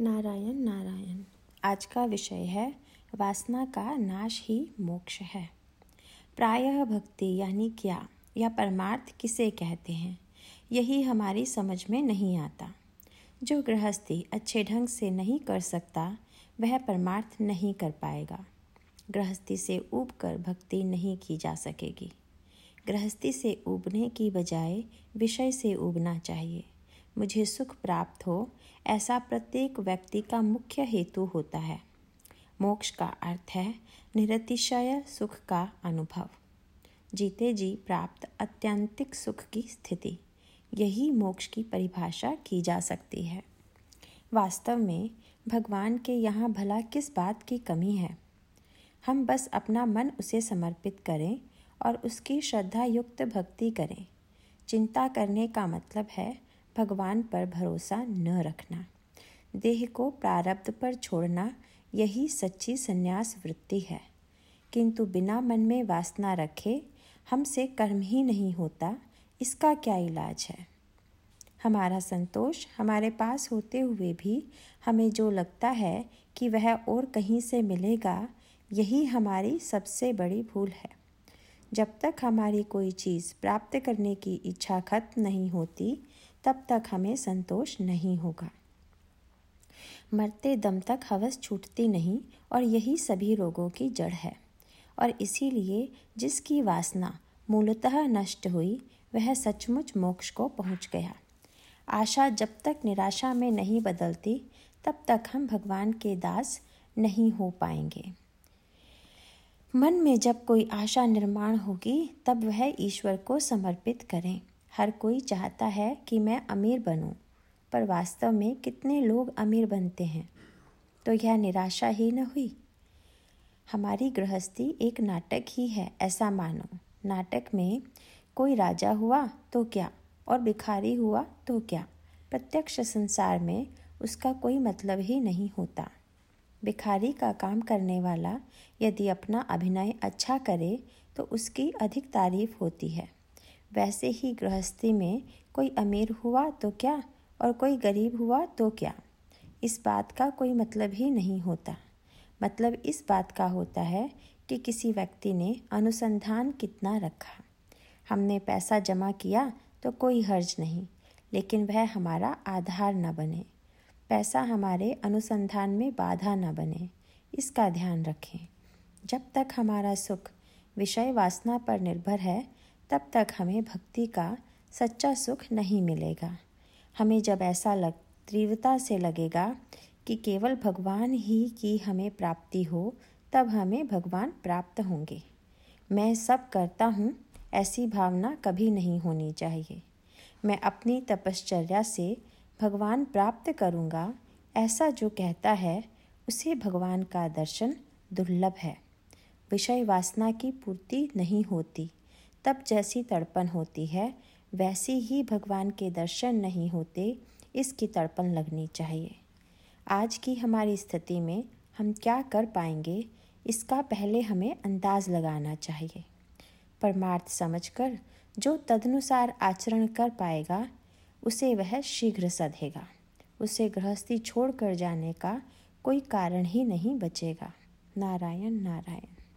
नारायण नारायण। आज का विषय है, वासना का नाश ही मोक्ष है। प्रायः भक्ति यानी क्या या परमार्थ किसे कहते हैं, यही हमारी समझ में नहीं आता। जो गृहस्थी अच्छे ढंग से नहीं कर सकता, वह परमार्थ नहीं कर पाएगा। गृहस्थी से ऊब कर भक्ति नहीं की जा सकेगी। गृहस्थी से ऊबने की बजाय विषय से ऊबना चाहिए। मुझे सुख प्राप्त हो, ऐसा प्रत्येक व्यक्ति का मुख्य हेतु होता है। मोक्ष का अर्थ है निरतिशय सुख का अनुभव। जीते जी प्राप्त अत्यंतिक सुख की स्थिति। यही मोक्ष की परिभाषा की जा सकती है। वास्तव में भगवान के यहाँ भला किस बात की कमी है? हम बस अपना मन उसे समर्पित करें और उसकी श्रद्धा युक्त भक्ति करें। चिंता करने का मतलब है भगवान पर भरोसा न रखना। देह को प्रारब्ध पर छोड़ना यही सच्ची संन्यास वृत्ति है। किंतु बिना मन में वासना रखे हमसे कर्म ही नहीं होता, इसका क्या इलाज है? हमारा संतोष हमारे पास होते हुए भी हमें जो लगता है कि वह और कहीं से मिलेगा, यही हमारी सबसे बड़ी भूल है। जब तक हमारी कोई चीज़ प्राप्त करने की इच्छा खत्म नहीं होती, तब तक हमें संतोष नहीं होगा। मरते दम तक हवस छूटती नहीं और यही सभी रोगों की जड़ है। और इसीलिए जिसकी वासना मूलतः नष्ट हुई, वह सचमुच मोक्ष को पहुँच गया। आशा जब तक निराशा में नहीं बदलती, तब तक हम भगवान के दास नहीं हो पाएँगे। मन में जब कोई आशा निर्माण होगी तब वह ईश्वर को समर्पित करें। हर कोई चाहता है कि मैं अमीर बनूं, पर वास्तव में कितने लोग अमीर बनते हैं? तो यह निराशा ही न हुई। हमारी गृहस्थी एक नाटक ही है ऐसा मानो। नाटक में कोई राजा हुआ तो क्या? और भिखारी हुआ तो क्या? प्रत्यक्ष संसार में उसका कोई मतलब ही नहीं होता। भिखारी का काम करने वाला यदि अपना अभिनय अच्छा करे तो उसकी अधिक तारीफ़ होती है। वैसे ही गृहस्थी में कोई अमीर हुआ तो क्या और कोई गरीब हुआ तो क्या? इस बात का कोई मतलब ही नहीं होता। मतलब इस बात का होता है कि किसी व्यक्ति ने अनुसंधान कितना रखा। हमने पैसा जमा किया तो कोई हर्ज नहीं, लेकिन वह हमारा आधार न बने। पैसा हमारे अनुसंधान में बाधा न बने, इसका ध्यान रखें। जब तक हमारा सुख विषय वासना पर निर्भर है, तब तक हमें भक्ति का सच्चा सुख नहीं मिलेगा। हमें जब ऐसा लग, तीव्रता से लगेगा कि केवल भगवान ही की हमें प्राप्ति हो, तब हमें भगवान प्राप्त होंगे। मैं सब करता हूँ, ऐसी भावना कभी नहीं होनी चाहिए। मैं अपनी तपश्चर्या से भगवान प्राप्त करूँगा, ऐसा जो कहता है, उसे भगवान का दर्शन दुर्लभ है। विषय वासना की पूर्ति नहीं होती। तब जैसी तड़पन होती है, वैसी ही भगवान के दर्शन नहीं होते, इसकी तड़पन लगनी चाहिए। आज की हमारी स्थिति में हम क्या कर पाएँगे, इसका पहले हमें अंदाज लगाना चाहिए। परमार्थ समझकर, जो तदनुसार आचरण कर पाएगा उसे वह शीघ्र सधेगा। उसे गृहस्थी छोड़कर जाने का कोई कारण ही नहीं बचेगा। नारायण नारायण।